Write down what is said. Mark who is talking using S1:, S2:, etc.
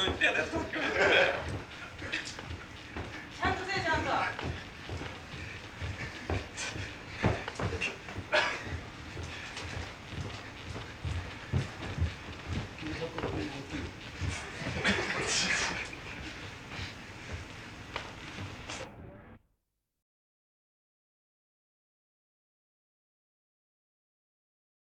S1: não entendo é essa coisa.